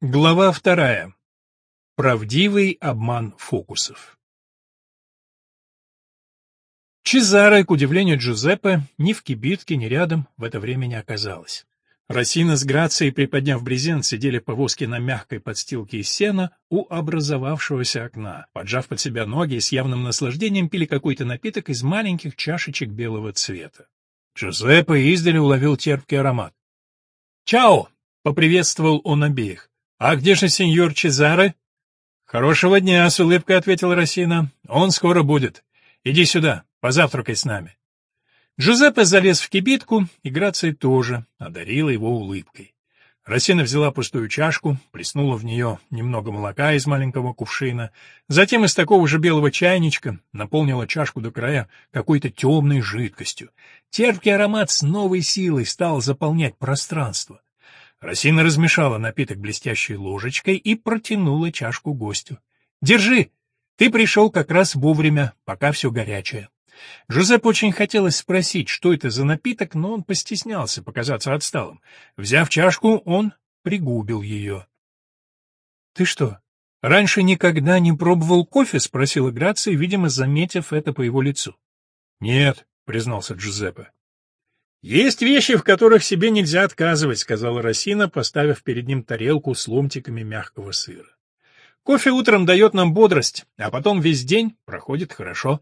Глава вторая. Правдивый обман фокусов. Чезаре, к удивлению Джузеппе, ни в кибитке, ни рядом в это время не оказалось. Росина с Грацией, приподняв брезент, сидели в повозке на мягкой подстилке из сена у образовавшегося окна. Поджав под себя ноги и с явным наслаждением пили какой-то напиток из маленьких чашечек белого цвета. Джузеппе издали уловил терпкий аромат. «Чао!» — поприветствовал он обеих. «А где же сеньор Чезаре?» «Хорошего дня», — с улыбкой ответил Росина. «Он скоро будет. Иди сюда, позавтракай с нами». Джузеппе залез в кибитку, и Грация тоже одарила его улыбкой. Росина взяла пустую чашку, плеснула в нее немного молока из маленького кувшина, затем из такого же белого чайничка наполнила чашку до края какой-то темной жидкостью. Терпкий аромат с новой силой стал заполнять пространство. Росина размешала напиток блестящей ложечкой и протянула чашку гостю. «Держи! Ты пришел как раз вовремя, пока все горячее». Жозеп очень хотелось спросить, что это за напиток, но он постеснялся показаться отсталым. Взяв чашку, он пригубил ее. — Ты что, раньше никогда не пробовал кофе? — спросила Грация, видимо, заметив это по его лицу. — Нет, — признался Джузеппе. «Есть вещи, в которых себе нельзя отказывать», — сказала Росина, поставив перед ним тарелку с ломтиками мягкого сыра. «Кофе утром дает нам бодрость, а потом весь день проходит хорошо».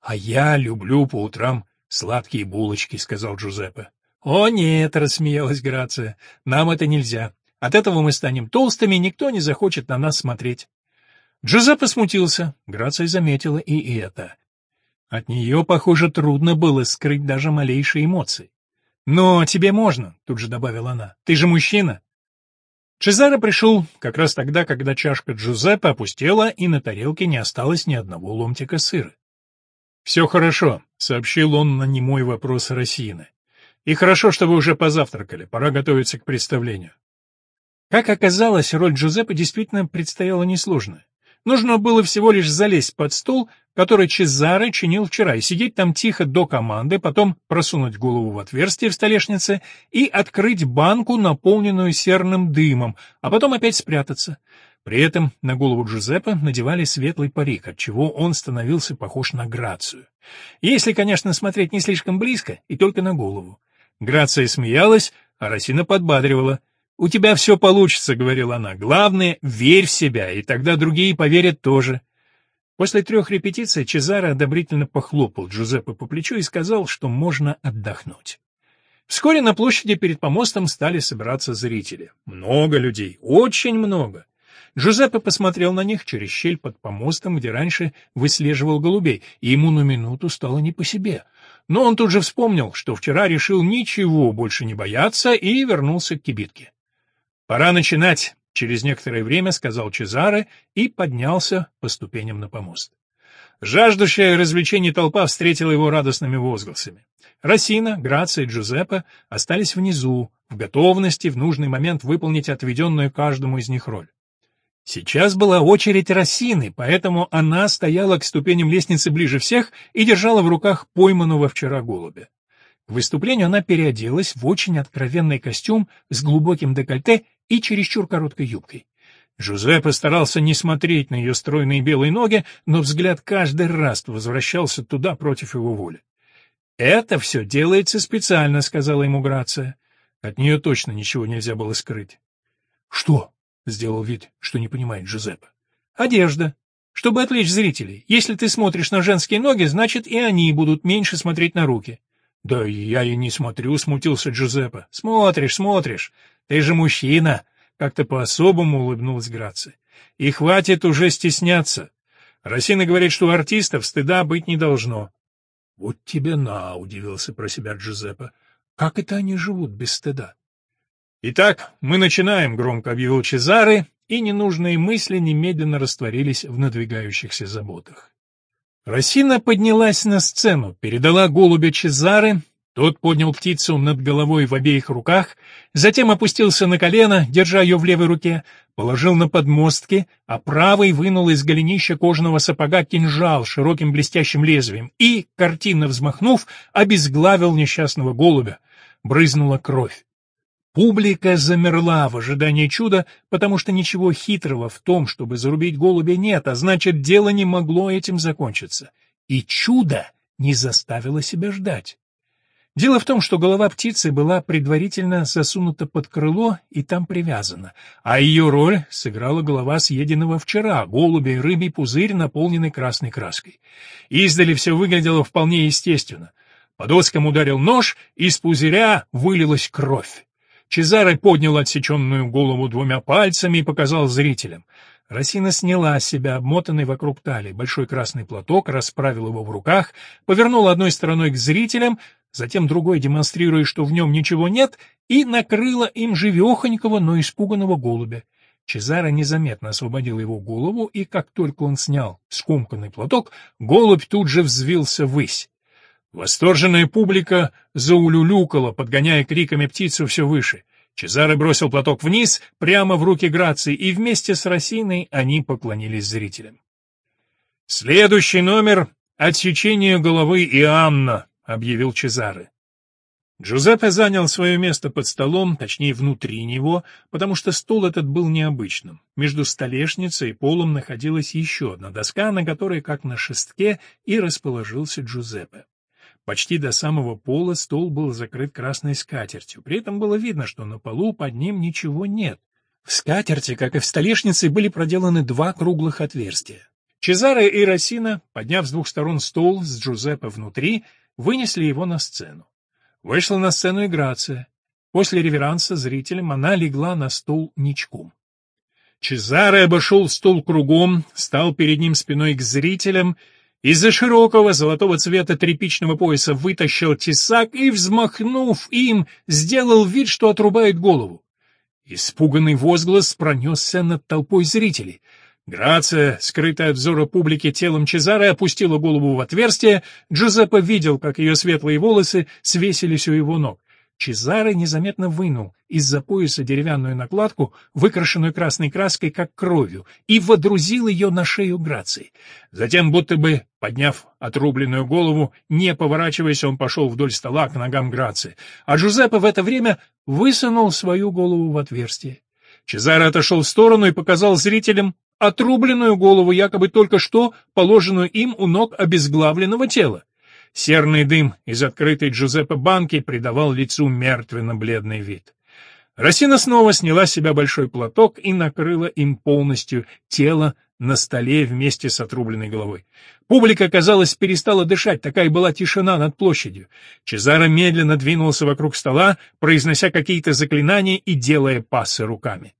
«А я люблю по утрам сладкие булочки», — сказал Джузеппе. «О, нет», — рассмеялась Грация, — «нам это нельзя. От этого мы станем толстыми, никто не захочет на нас смотреть». Джузеппе смутился, Грация заметила и это. От нее, похоже, трудно было скрыть даже малейшие эмоции. «Но тебе можно», — тут же добавила она. «Ты же мужчина». Чезаро пришел как раз тогда, когда чашка Джузеппе опустела, и на тарелке не осталось ни одного ломтика сыра. «Все хорошо», — сообщил он на немой вопрос Росины. «И хорошо, что вы уже позавтракали, пора готовиться к представлению». Как оказалось, роль Джузеппе действительно предстояла несложная. Нужно было всего лишь залезть под стол, который Чезаре чинил вчера, и сидеть там тихо до команды, потом просунуть голову в отверстие в столешнице и открыть банку, наполненную серным дымом, а потом опять спрятаться. При этом на голову Джузеппе надевали светлый парик, отчего он становился похож на Грацию. Если, конечно, смотреть не слишком близко и только на голову. Грация смеялась, а Росина подбадривала — «У тебя все получится», — говорила она. «Главное, верь в себя, и тогда другие поверят тоже». После трех репетиций Чезаро одобрительно похлопал Джузеппе по плечу и сказал, что можно отдохнуть. Вскоре на площади перед помостом стали собираться зрители. Много людей, очень много. Джузеппе посмотрел на них через щель под помостом, где раньше выслеживал голубей, и ему на минуту стало не по себе. Но он тут же вспомнил, что вчера решил ничего больше не бояться и вернулся к кибитке. «Пора начинать», — через некоторое время сказал Чезаре и поднялся по ступеням на помост. Жаждущая развлечений толпа встретила его радостными возгласами. Росина, Грация и Джузеппе остались внизу, в готовности в нужный момент выполнить отведенную каждому из них роль. Сейчас была очередь Росины, поэтому она стояла к ступеням лестницы ближе всех и держала в руках пойманного вчера голубя. К выступлению она переоделась в очень откровенный костюм с глубоким декольте и чересчур короткой юбкой. Жузе постарался не смотреть на ее стройные белые ноги, но взгляд каждый раз возвращался туда против его воли. «Это все делается специально», — сказала ему Грация. От нее точно ничего нельзя было скрыть. «Что?» — сделал вид, что не понимает Джузеппе. «Одежда. Чтобы отвлечь зрителей. Если ты смотришь на женские ноги, значит, и они будут меньше смотреть на руки». «Да я и не смотрю», — смутился Джузеппе. «Смотришь, смотришь. Ты же мужчина!» — как-то по-особому улыбнулась Грация. «И хватит уже стесняться. Росина говорит, что у артистов стыда быть не должно». «Вот тебе на!» — удивился про себя Джузеппе. «Как это они живут без стыда?» «Итак, мы начинаем», — громко объявил Чезаре, и ненужные мысли немедленно растворились в надвигающихся заботах. Росина поднялась на сцену, передала голубя Чезаре, тот поднял птицу над головой в обеих руках, затем опустился на колено, держа ее в левой руке, положил на подмостки, а правой вынул из голенища кожаного сапога кинжал широким блестящим лезвием и, картинно взмахнув, обезглавил несчастного голубя. Брызнула кровь. Публика замерла в ожидании чуда, потому что ничего хитрого в том, чтобы зарубить голубя, нет, а значит, дело не могло этим закончиться. И чудо не заставило себя ждать. Дело в том, что голова птицы была предварительно засунута под крыло и там привязана, а ее роль сыграла голова съеденного вчера, голубя и рыбий пузырь, наполненный красной краской. Издали все выглядело вполне естественно. По доскам ударил нож, из пузыря вылилась кровь. Чезаре поднял отсеченную голову двумя пальцами и показал зрителям. Росина сняла с себя обмотанный вокруг талии большой красный платок, расправила его в руках, повернула одной стороной к зрителям, затем другой, демонстрируя, что в нем ничего нет, и накрыла им живехонького, но испуганного голубя. Чезаро незаметно освободил его голову, и как только он снял скомканный платок, голубь тут же взвился ввысь. Восторженная публика заулюлюкала, подгоняя криками птицу все выше. Чезаре бросил платок вниз, прямо в руки Грации, и вместе с Росиной они поклонились зрителям. «Следующий номер — отсечение головы Иоанна», — объявил Чезаре. Джузеппе занял свое место под столом, точнее, внутри него, потому что стол этот был необычным. Между столешницей и полом находилась еще одна доска, на которой, как на шестке, и расположился Джузеппе. Почти до самого пола стол был закрыт красной скатертью. При этом было видно, что на полу под ним ничего нет. В скатерти, как и в столешнице, были проделаны два круглых отверстия. Чезаре и Росина, подняв с двух сторон стол с Джузеппе внутри, вынесли его на сцену. Вышла на сцену и Грация. После реверанса зрителям она легла на стол ничком. Чезаре обошел стол кругом, стал перед ним спиной к зрителям из-за широкого золотого цвета тряпичного пояса вытащил тесак и, взмахнув им, сделал вид, что отрубает голову. Испуганный возглас пронесся над толпой зрителей. Грация, скрытая от взора публики телом Чезаре, опустила голову в отверстие. Джузеппе видел, как ее светлые волосы свесились у его ног. Чезаре незаметно вынул из-за пояса деревянную накладку, выкрашенную красной краской, как кровью, и водрузил ее на шею Грации. Затем, будто бы подняв отрубленную голову, не поворачиваясь, он пошел вдоль стола к ногам Грации, а Джузеппе в это время высунул свою голову в отверстие. Чезаре отошел в сторону и показал зрителям отрубленную голову, якобы только что положенную им у ног обезглавленного тела. Серный дым из открытой Джузеппе банки придавал лицу мертвенно-бледный вид. Росина снова сняла с себя большой платок и накрыла им полностью тело на столе вместе с отрубленной головой. Публика, казалось, перестала дышать, такая была тишина над площадью. Чезаро медленно двинулся вокруг стола, произнося какие-то заклинания и делая пасы руками.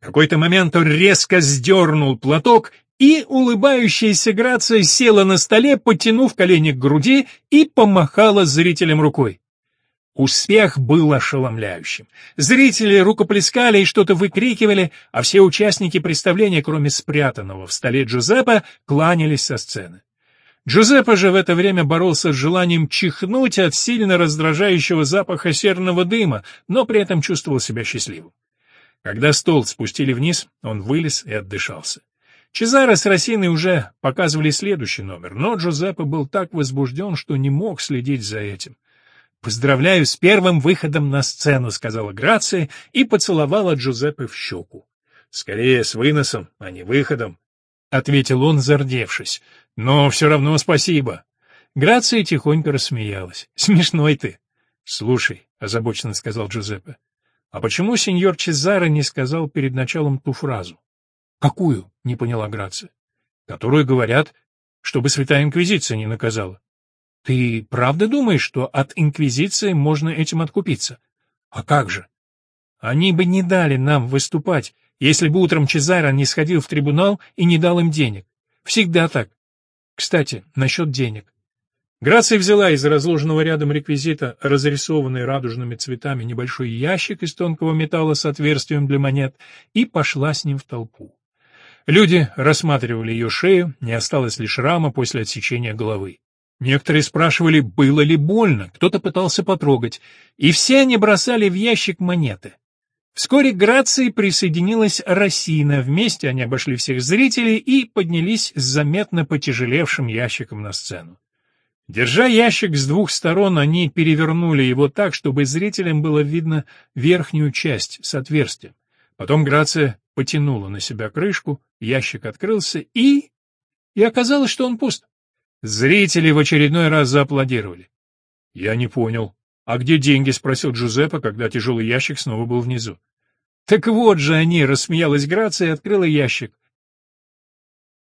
В какой-то момент он резко сдернул платок и улыбающаяся Грация села на столе, потянув колени к груди и помахала зрителям рукой. Успех был ошеломляющим. Зрители рукоплескали и что-то выкрикивали, а все участники представления, кроме спрятанного в столе Джузеппе, кланялись со сцены. Джузеппе же в это время боролся с желанием чихнуть от сильно раздражающего запаха серного дыма, но при этом чувствовал себя счастливым. Когда стол спустили вниз, он вылез и отдышался. Чезаро с Росиной уже показывали следующий номер, но Джузеппе был так возбужден, что не мог следить за этим. «Поздравляю с первым выходом на сцену», — сказала Грация и поцеловала Джузеппе в щеку. «Скорее с выносом, а не выходом», — ответил он, зардевшись. «Но все равно спасибо». Грация тихонько рассмеялась. «Смешной ты». «Слушай», — озабоченно сказал Джузеппе, — «а почему сеньор Чезаро не сказал перед началом ту фразу?» Какую? не поняла Грация. Которую говорят, чтобы святая инквизиция не наказала. Ты правда думаешь, что от инквизиции можно этим откупиться? А как же? Они бы не дали нам выступать, если бы утром Чезаро не сходил в трибунал и не дал им денег. Всегда так. Кстати, насчет денег. Грация взяла из разложенного рядом реквизита, разрисованный радужными цветами, небольшой ящик из тонкого металла с отверстием для монет, и пошла с ним в толпу. Люди рассматривали ее шею, не осталось лишь рама после отсечения головы. Некоторые спрашивали, было ли больно, кто-то пытался потрогать, и все они бросали в ящик монеты. Вскоре к Грации присоединилась Росина, вместе они обошли всех зрителей и поднялись с заметно потяжелевшим ящиком на сцену. Держа ящик с двух сторон, они перевернули его так, чтобы зрителям было видно верхнюю часть с отверстием. Потом Грация потянула на себя крышку, ящик открылся и... И оказалось, что он пуст. Зрители в очередной раз зааплодировали. «Я не понял. А где деньги?» — спросил Джузеппе, когда тяжелый ящик снова был внизу. «Так вот же они!» — рассмеялась Грация и открыла ящик.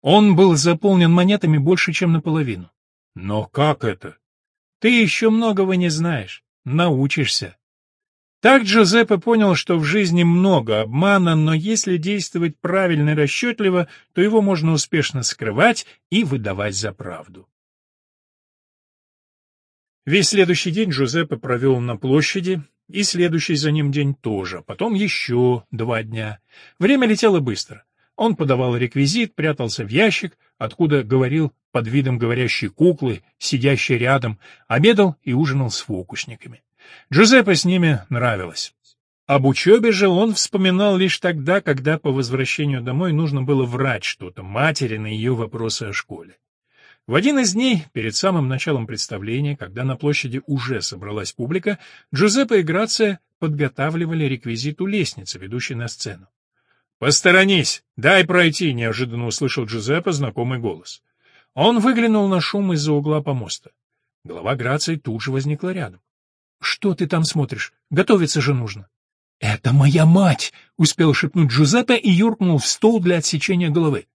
Он был заполнен монетами больше, чем наполовину. Но как это? Ты еще многого не знаешь. Научишься. Так Джузеппе понял, что в жизни много обмана, но если действовать правильно и расчетливо, то его можно успешно скрывать и выдавать за правду. Весь следующий день Джузеппе провел на площади, и следующий за ним день тоже, потом еще два дня. Время летело быстро. Он подавал реквизит, прятался в ящик, откуда говорил под видом говорящей куклы, сидящей рядом, обедал и ужинал с фокусниками. Джузеппе с ними нравилось. Об учебе же он вспоминал лишь тогда, когда по возвращению домой нужно было врать что-то матери на ее вопросы о школе. В один из дней, перед самым началом представления, когда на площади уже собралась публика, Джузеппе и Грация подготавливали реквизит у лестницы, ведущей на сцену. «Посторонись! Дай пройти!» — неожиданно услышал Джузеппе знакомый голос. Он выглянул на шум из-за угла помоста. Голова Грации тут же возникла рядом. «Что ты там смотришь? Готовиться же нужно». «Это моя мать!» — успел шепнуть Джузеппе и юркнул в стол для отсечения головы.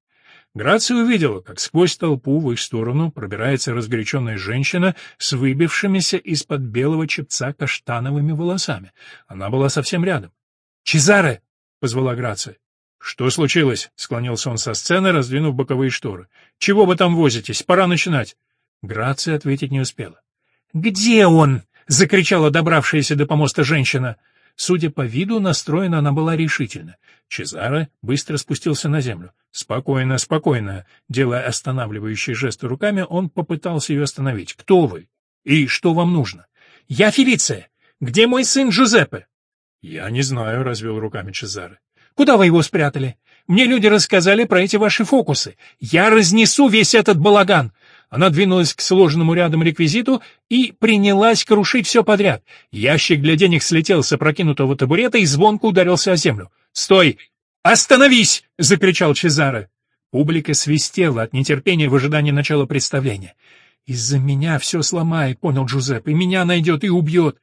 Грация увидела, как сквозь толпу в их сторону пробирается разгоряченная женщина с выбившимися из-под белого чепца каштановыми волосами. Она была совсем рядом. «Чезаре!» — позвала Грация. «Что случилось?» — склонился он со сцены, раздвинув боковые шторы. «Чего вы там возитесь? Пора начинать». Грация ответить не успела. «Где он?» — закричала добравшаяся до помоста женщина. Судя по виду, настроена она была решительно. Чезаро быстро спустился на землю. «Спокойно, спокойно!» Делая останавливающие жесты руками, он попытался ее остановить. «Кто вы? И что вам нужно?» «Я Фелиция! Где мой сын Джузеппе?» «Я не знаю», — развел руками Чезаро. Куда вы его спрятали? Мне люди рассказали про эти ваши фокусы. Я разнесу весь этот балаган!» Она двинулась к сложенному рядом реквизиту и принялась крушить все подряд. Ящик для денег слетел с опрокинутого табурета и звонко ударился о землю. «Стой! Остановись!» — закричал Чезаре. Публика свистела от нетерпения в ожидании начала представления. «Из-за меня все сломает», — понял Джузеппе, — «меня найдет и убьет».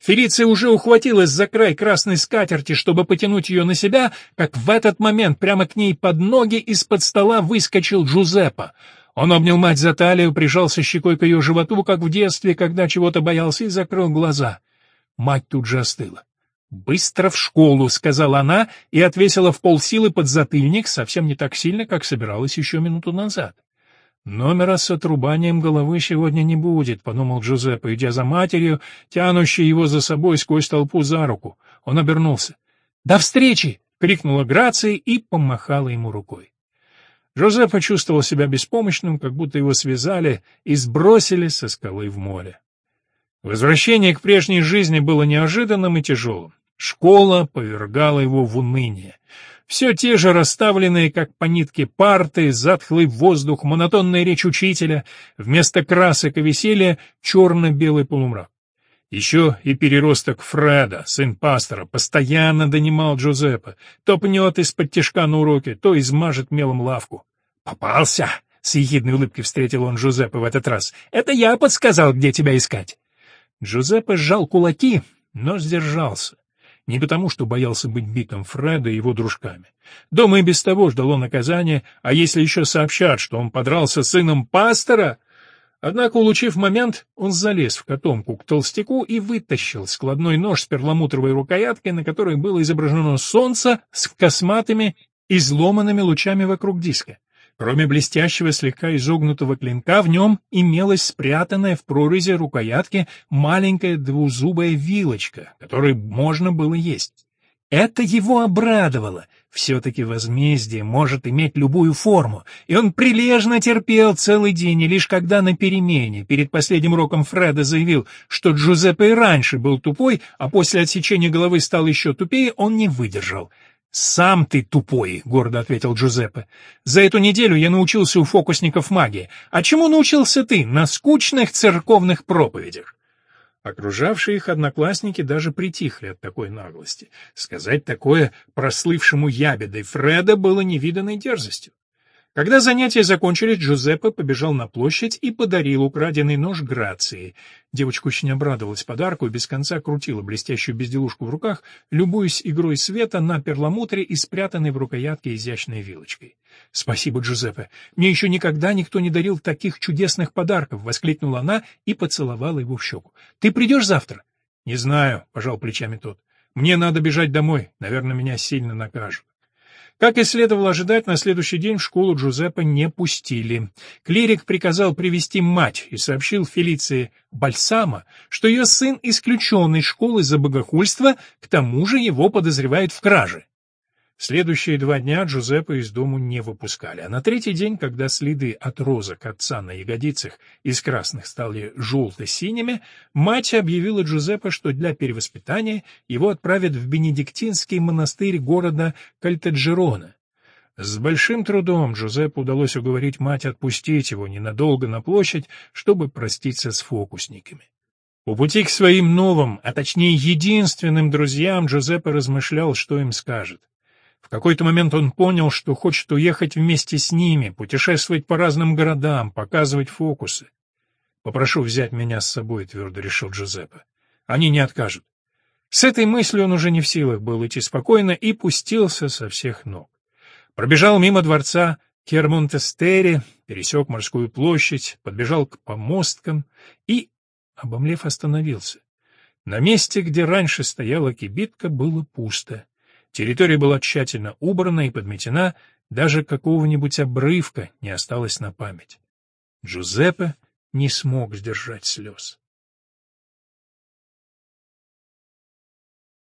Фелиция уже ухватилась за край красной скатерти, чтобы потянуть ее на себя, как в этот момент прямо к ней под ноги из-под стола выскочил Джузеппо. Он обнял мать за талию, прижался щекой к ее животу, как в детстве, когда чего-то боялся, и закрыл глаза. Мать тут же остыла. «Быстро в школу», — сказала она и отвесила в полсилы под затыльник, совсем не так сильно, как собиралась еще минуту назад. «Номера с отрубанием головы сегодня не будет», — подумал Джузеппе, идя за матерью, тянущей его за собой сквозь толпу за руку. Он обернулся. «До встречи!» — крикнула Грация и помахала ему рукой. Джузеппе чувствовал себя беспомощным, как будто его связали и сбросили со скалы в море. Возвращение к прежней жизни было неожиданным и тяжелым. Школа повергала его в уныние. Все те же расставленные, как по нитке, парты, затхлый воздух, монотонная речь учителя, вместо красок и веселья черно-белый полумрак. Еще и переросток Фреда, сын пастора, постоянно донимал Джузеппе, то пнет из-под тяжка на уроке, то измажет мелом лавку. «Попался!» — с ехидной улыбкой встретил он Джузеппе в этот раз. «Это я подсказал, где тебя искать!» Джузеппе сжал кулаки, но сдержался. Не потому, что боялся быть битым Фреда и его дружками. Дома и без того ждало наказания, а если еще сообщат, что он подрался с сыном пастора... Однако, улучив момент, он залез в котомку к толстяку и вытащил складной нож с перламутровой рукояткой, на которой было изображено солнце с косматыми, изломанными лучами вокруг диска. Кроме блестящего, слегка изогнутого клинка, в нем имелась спрятанная в прорези рукоятки маленькая двузубая вилочка, которой можно было есть. Это его обрадовало. Все-таки возмездие может иметь любую форму, и он прилежно терпел целый день, и лишь когда на перемене перед последним уроком Фреда заявил, что Джузеппе и раньше был тупой, а после отсечения головы стал еще тупее, он не выдержал. «Сам ты тупой», — гордо ответил Джузеппе. «За эту неделю я научился у фокусников магии. А чему научился ты? На скучных церковных проповедях». Окружавшие их одноклассники даже притихли от такой наглости. Сказать такое прослывшему ябедой Фреда было невиданной дерзостью. Когда занятия закончились, Джузеппе побежал на площадь и подарил украденный нож Грации. Девочка очень обрадовалась подарку и без конца крутила блестящую безделушку в руках, любуясь игрой света на перламутре и спрятанной в рукоятке изящной вилочкой. «Спасибо, Джузеппе. Мне еще никогда никто не дарил таких чудесных подарков!» — воскликнула она и поцеловала его в щеку. «Ты придешь завтра?» «Не знаю», — пожал плечами тот. «Мне надо бежать домой. Наверное, меня сильно накажут». Как и следовало ожидать, на следующий день в школу Джузеппе не пустили. Клирик приказал привести мать и сообщил Фелиции Бальсама, что ее сын исключен из школы за богохульство, к тому же его подозревают в краже. Следующие два дня Джузеппе из дому не выпускали, а на третий день, когда следы от розок отца на ягодицах из красных стали желто-синими, мать объявила Джузеппе, что для перевоспитания его отправят в бенедиктинский монастырь города Кальтаджерона. С большим трудом Джузеппе удалось уговорить мать отпустить его ненадолго на площадь, чтобы проститься с фокусниками. По пути к своим новым, а точнее единственным друзьям Джузеппе размышлял, что им скажет. Какой-то момент он понял, что хочет уехать вместе с ними, путешествовать по разным городам, показывать фокусы. «Попрошу взять меня с собой», — твердо решил Джузеппе. «Они не откажут». С этой мыслью он уже не в силах был идти спокойно и пустился со всех ног. Пробежал мимо дворца Кермонтестери, пересек морскую площадь, подбежал к помосткам и, обомлев, остановился. На месте, где раньше стояла кибитка, было пусто. Территория была тщательно убрана и подметена, даже какого-нибудь обрывка не осталось на память. Джузеппе не смог сдержать слез.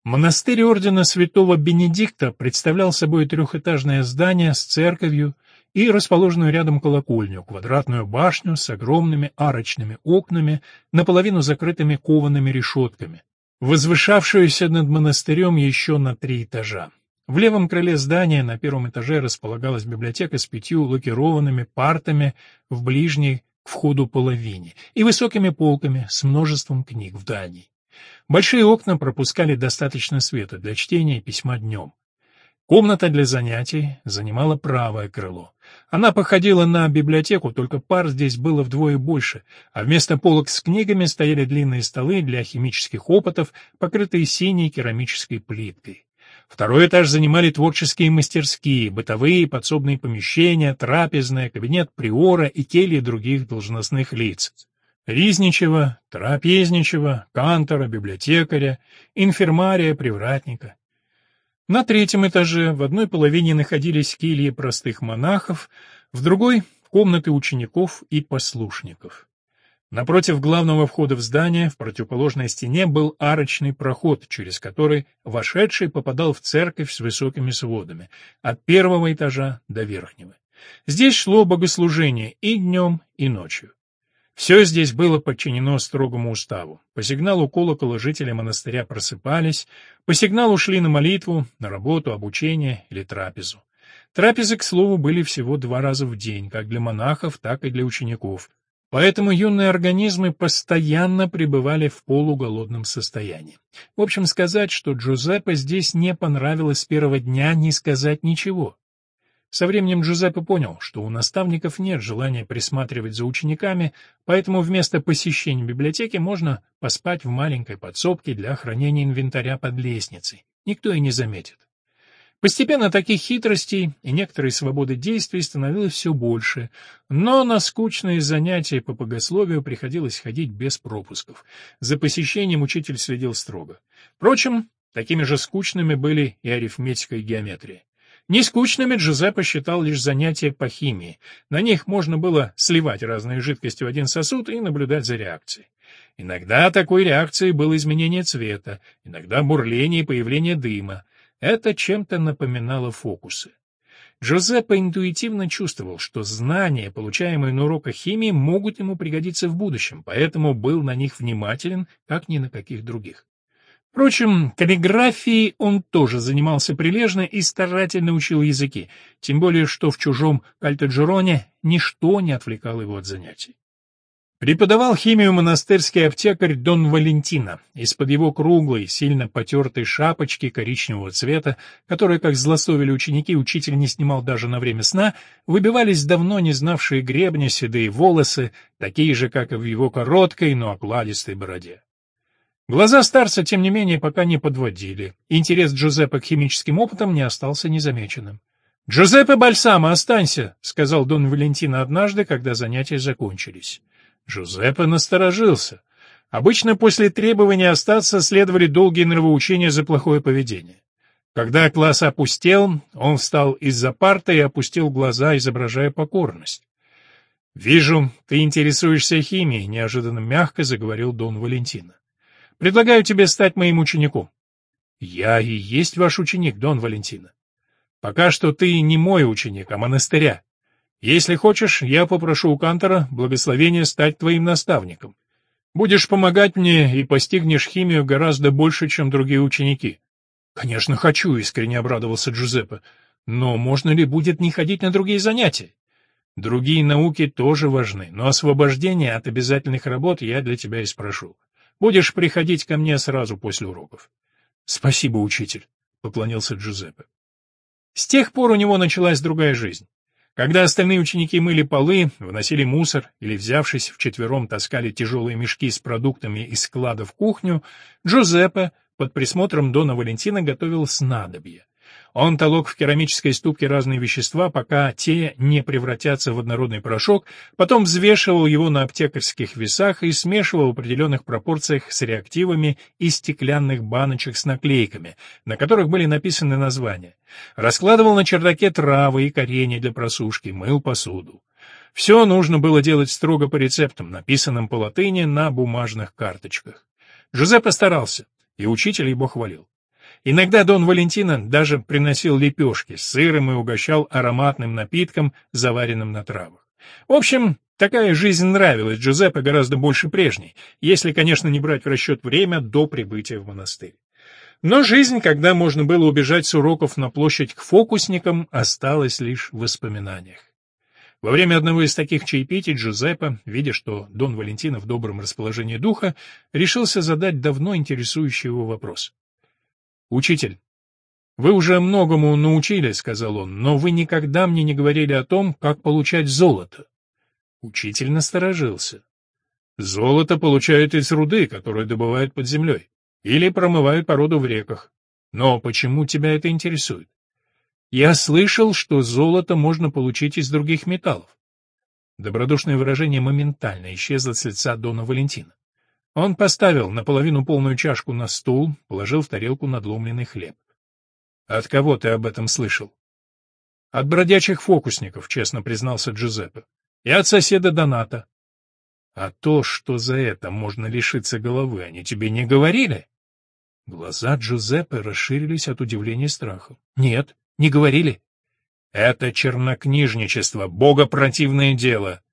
Монастырь ордена святого Бенедикта представлял собой трехэтажное здание с церковью и расположенную рядом колокольню, квадратную башню с огромными арочными окнами, наполовину закрытыми коваными решетками, возвышавшуюся над монастырем еще на три этажа. В левом крыле здания на первом этаже располагалась библиотека с пятью лакированными партами в ближней к входу половине и высокими полками с множеством книг в дальней. Большие окна пропускали достаточно света для чтения и письма днем. Комната для занятий занимала правое крыло. Она походила на библиотеку, только пар здесь было вдвое больше, а вместо полок с книгами стояли длинные столы для химических опытов, покрытые синей керамической плиткой. Второй этаж занимали творческие мастерские, бытовые подсобные помещения, трапезная, кабинет приора и кельи других должностных лиц. Ризничего, трапезничего, кантора, библиотекаря, инфермария, привратника. На третьем этаже в одной половине находились кельи простых монахов, в другой — комнаты учеников и послушников. Напротив главного входа в здание, в противоположной стене, был арочный проход, через который вошедший попадал в церковь с высокими сводами, от первого этажа до верхнего. Здесь шло богослужение и днем, и ночью. Все здесь было подчинено строгому уставу. По сигналу колокола жители монастыря просыпались, по сигналу шли на молитву, на работу, обучение или трапезу. Трапезы, к слову, были всего два раза в день, как для монахов, так и для учеников. Поэтому юные организмы постоянно пребывали в полуголодном состоянии. В общем, сказать, что Джузеппе здесь не понравилось с первого дня, не сказать ничего. Со временем Джузеппе понял, что у наставников нет желания присматривать за учениками, поэтому вместо посещения библиотеки можно поспать в маленькой подсобке для хранения инвентаря под лестницей. Никто и не заметит. Постепенно таких хитростей и некоторой свободы действий становилось все больше, но на скучные занятия по богословию приходилось ходить без пропусков. За посещением учитель следил строго. Впрочем, такими же скучными были и арифметика и геометрия. Нескучными Джузеппе считал лишь занятия по химии. На них можно было сливать разные жидкости в один сосуд и наблюдать за реакцией. Иногда такой реакцией было изменение цвета, иногда бурление и появление дыма. Это чем-то напоминало фокусы. Джузеппе интуитивно чувствовал, что знания, получаемые на уроках химии, могут ему пригодиться в будущем, поэтому был на них внимателен, как ни на каких других. Впрочем, каллиграфией он тоже занимался прилежно и старательно учил языки, тем более что в чужом Кальтеджероне ничто не отвлекало его от занятий. Преподавал химию монастырский аптекарь Дон Валентина. Из-под его круглой, сильно потертой шапочки коричневого цвета, которую, как злословили ученики, учитель не снимал даже на время сна, выбивались давно не знавшие гребня седые волосы, такие же, как и в его короткой, но окладистой бороде. Глаза старца, тем не менее, пока не подводили. Интерес Джузеппе к химическим опытам не остался незамеченным. «Джузеппе Бальсама, останься!» — сказал Дон Валентино однажды, когда занятия закончились. Джузеппе насторожился. Обычно после требования остаться следовали долгие нравоучения за плохое поведение. Когда класс опустел, он встал из-за парты и опустил глаза, изображая покорность. «Вижу, ты интересуешься химией», — неожиданно мягко заговорил Дон Валентина. «Предлагаю тебе стать моим учеником». «Я и есть ваш ученик, Дон Валентина. Пока что ты не мой ученик, а монастыря. Если хочешь, я попрошу у Кантора благословения стать твоим наставником. Будешь помогать мне и постигнешь химию гораздо больше, чем другие ученики. Конечно, хочу, искренне обрадовался Джузеппе. Но можно ли будет не ходить на другие занятия? Другие науки тоже важны, но освобождение от обязательных работ я для тебя и спрошу. Будешь приходить ко мне сразу после уроков. Спасибо, учитель, поклонился Джузеппе. С тех пор у него началась другая жизнь. Когда остальные ученики мыли полы, выносили мусор или, взявшись вчетвером, таскали тяжелые мешки с продуктами из склада в кухню, Джузеппе под присмотром Дона Валентина готовил снадобье. Он толок в керамической ступке разные вещества, пока те не превратятся в однородный порошок, потом взвешивал его на аптекарских весах и смешивал в определенных пропорциях с реактивами из стеклянных баночек с наклейками, на которых были написаны названия. Раскладывал на чердаке травы и коренья для просушки, мыл посуду. Все нужно было делать строго по рецептам, написанным по латыни на бумажных карточках. Жозеп старался, и учитель его хвалил. Иногда Дон Валентино даже приносил лепешки с сыром и угощал ароматным напитком, заваренным на травах. В общем, такая жизнь нравилась Джузеппе гораздо больше прежней, если, конечно, не брать в расчет время до прибытия в монастырь. Но жизнь, когда можно было убежать с уроков на площадь к фокусникам, осталась лишь в воспоминаниях. Во время одного из таких чаепитий Джузеппе, видя, что Дон Валентино в добром расположении духа, решился задать давно интересующий его вопрос. «Учитель, вы уже многому научили, — сказал он, — но вы никогда мне не говорили о том, как получать золото». Учитель насторожился. «Золото получают из руды, которую добывают под землей, или промывают породу в реках. Но почему тебя это интересует?» «Я слышал, что золото можно получить из других металлов». Добродушное выражение моментально исчезло с лица Дона Валентина. Он поставил наполовину полную чашку на стул, положил в тарелку надломленный хлеб. — От кого ты об этом слышал? — От бродячих фокусников, честно признался Джузеппе. — И от соседа Доната. — А то, что за это можно лишиться головы, они тебе не говорили? Глаза Джузеппе расширились от удивления и страха. — Нет, не говорили. — Это чернокнижничество, богопротивное дело.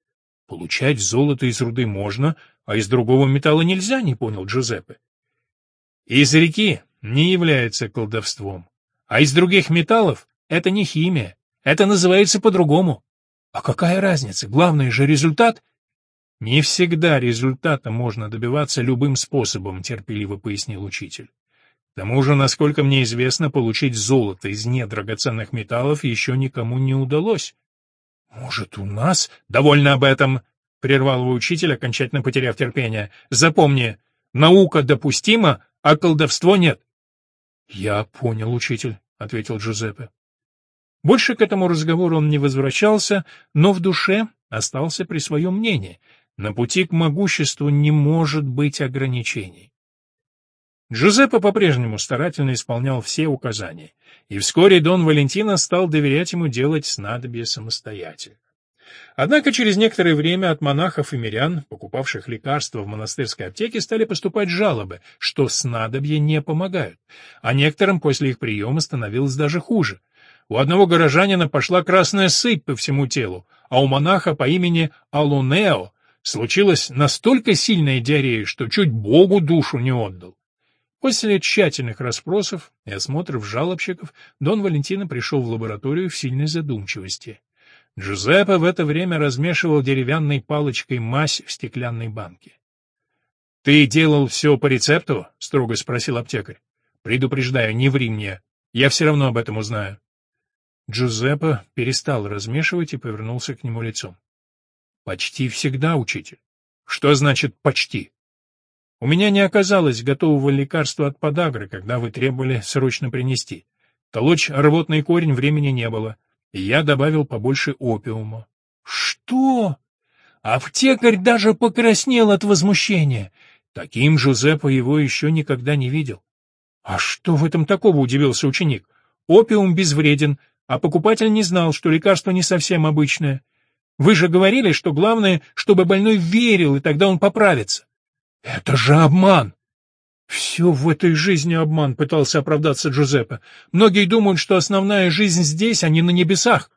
Получать золото из руды можно, а из другого металла нельзя, не понял Джузеппе. Из реки не является колдовством, а из других металлов это не химия, это называется по-другому. А какая разница? Главный же результат не всегда результата можно добиваться любым способом, терпеливо пояснил учитель. К тому же, насколько мне известно, получить золото из недрагоценных металлов еще никому не удалось. Может, у нас довольно об этом, прервал его учитель, окончательно потеряв терпение. Запомни, наука допустима, а колдовство нет. Я понял, учитель, ответил Джузеппе. Больше к этому разговору он не возвращался, но в душе остался при своем мнении. На пути к могуществу не может быть ограничений. Джузеппе по-прежнему старательно исполнял все указания, и вскоре Дон Валентино стал доверять ему делать снадобье самостоятельно. Однако через некоторое время от монахов и мирян, покупавших лекарства в монастырской аптеке, стали поступать жалобы, что снадобья не помогают, а некоторым после их приема становилось даже хуже. У одного горожанина пошла красная сыпь по всему телу, а у монаха по имени Алунео случилась настолько сильная диарея, что чуть Богу душу не отдал. После тщательных расспросов и осмотров жалобщиков Дон Валентино пришел в лабораторию в сильной задумчивости. Джузеппе в это время размешивал деревянной палочкой мазь в стеклянной банке. — Ты делал все по рецепту? — строго спросил аптекарь. — Предупреждаю, не ври мне. Я все равно об этом узнаю. Джузеппе перестал размешивать и повернулся к нему лицом. — Почти всегда, учитель. — Что значит «почти»? У меня не оказалось готового лекарства от подагры, когда вы требовали срочно принести. Толочь рвотный корень времени не было, я добавил побольше опиума. Что? Аптекарь даже покраснел от возмущения. Таким Жузеппо его еще никогда не видел. А что в этом такого, удивился ученик. Опиум безвреден, а покупатель не знал, что лекарство не совсем обычное. Вы же говорили, что главное, чтобы больной верил, и тогда он поправится. Это же обман! Все в этой жизни обман, пытался оправдаться Джузеппе. Многие думают, что основная жизнь здесь, а не на небесах.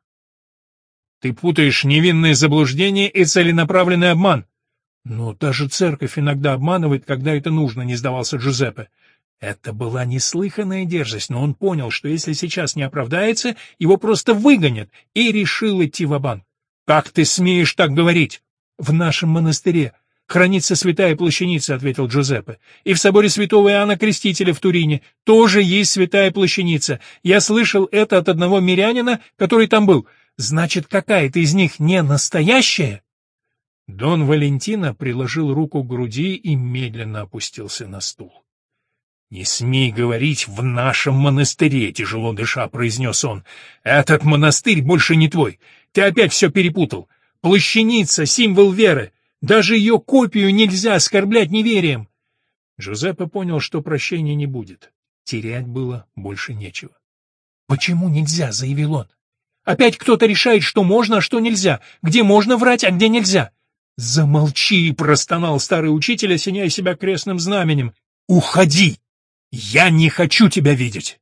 Ты путаешь невинное заблуждение и целенаправленный обман. Но даже церковь иногда обманывает, когда это нужно, не сдавался Джузеппе. Это была неслыханная дерзость, но он понял, что если сейчас не оправдается, его просто выгонят, и решил идти в банк Как ты смеешь так говорить? В нашем монастыре хранится святая плащаница, — ответил Джузеппе. И в соборе святого Иоанна Крестителя в Турине тоже есть святая плащаница. Я слышал это от одного мирянина, который там был. Значит, какая-то из них не настоящая? Дон Валентино приложил руку к груди и медленно опустился на стул. — Не смей говорить «в нашем монастыре», — тяжело дыша произнес он. — Этот монастырь больше не твой. Ты опять все перепутал. Плащаница — символ веры. Даже ее копию нельзя оскорблять неверием. Джузеппе понял, что прощения не будет. Терять было больше нечего. «Почему нельзя?» — заявил он. «Опять кто-то решает, что можно, а что нельзя, где можно врать, а где нельзя». «Замолчи!» — простонал старый учитель, осеняя себя крестным знаменем. «Уходи! Я не хочу тебя видеть!»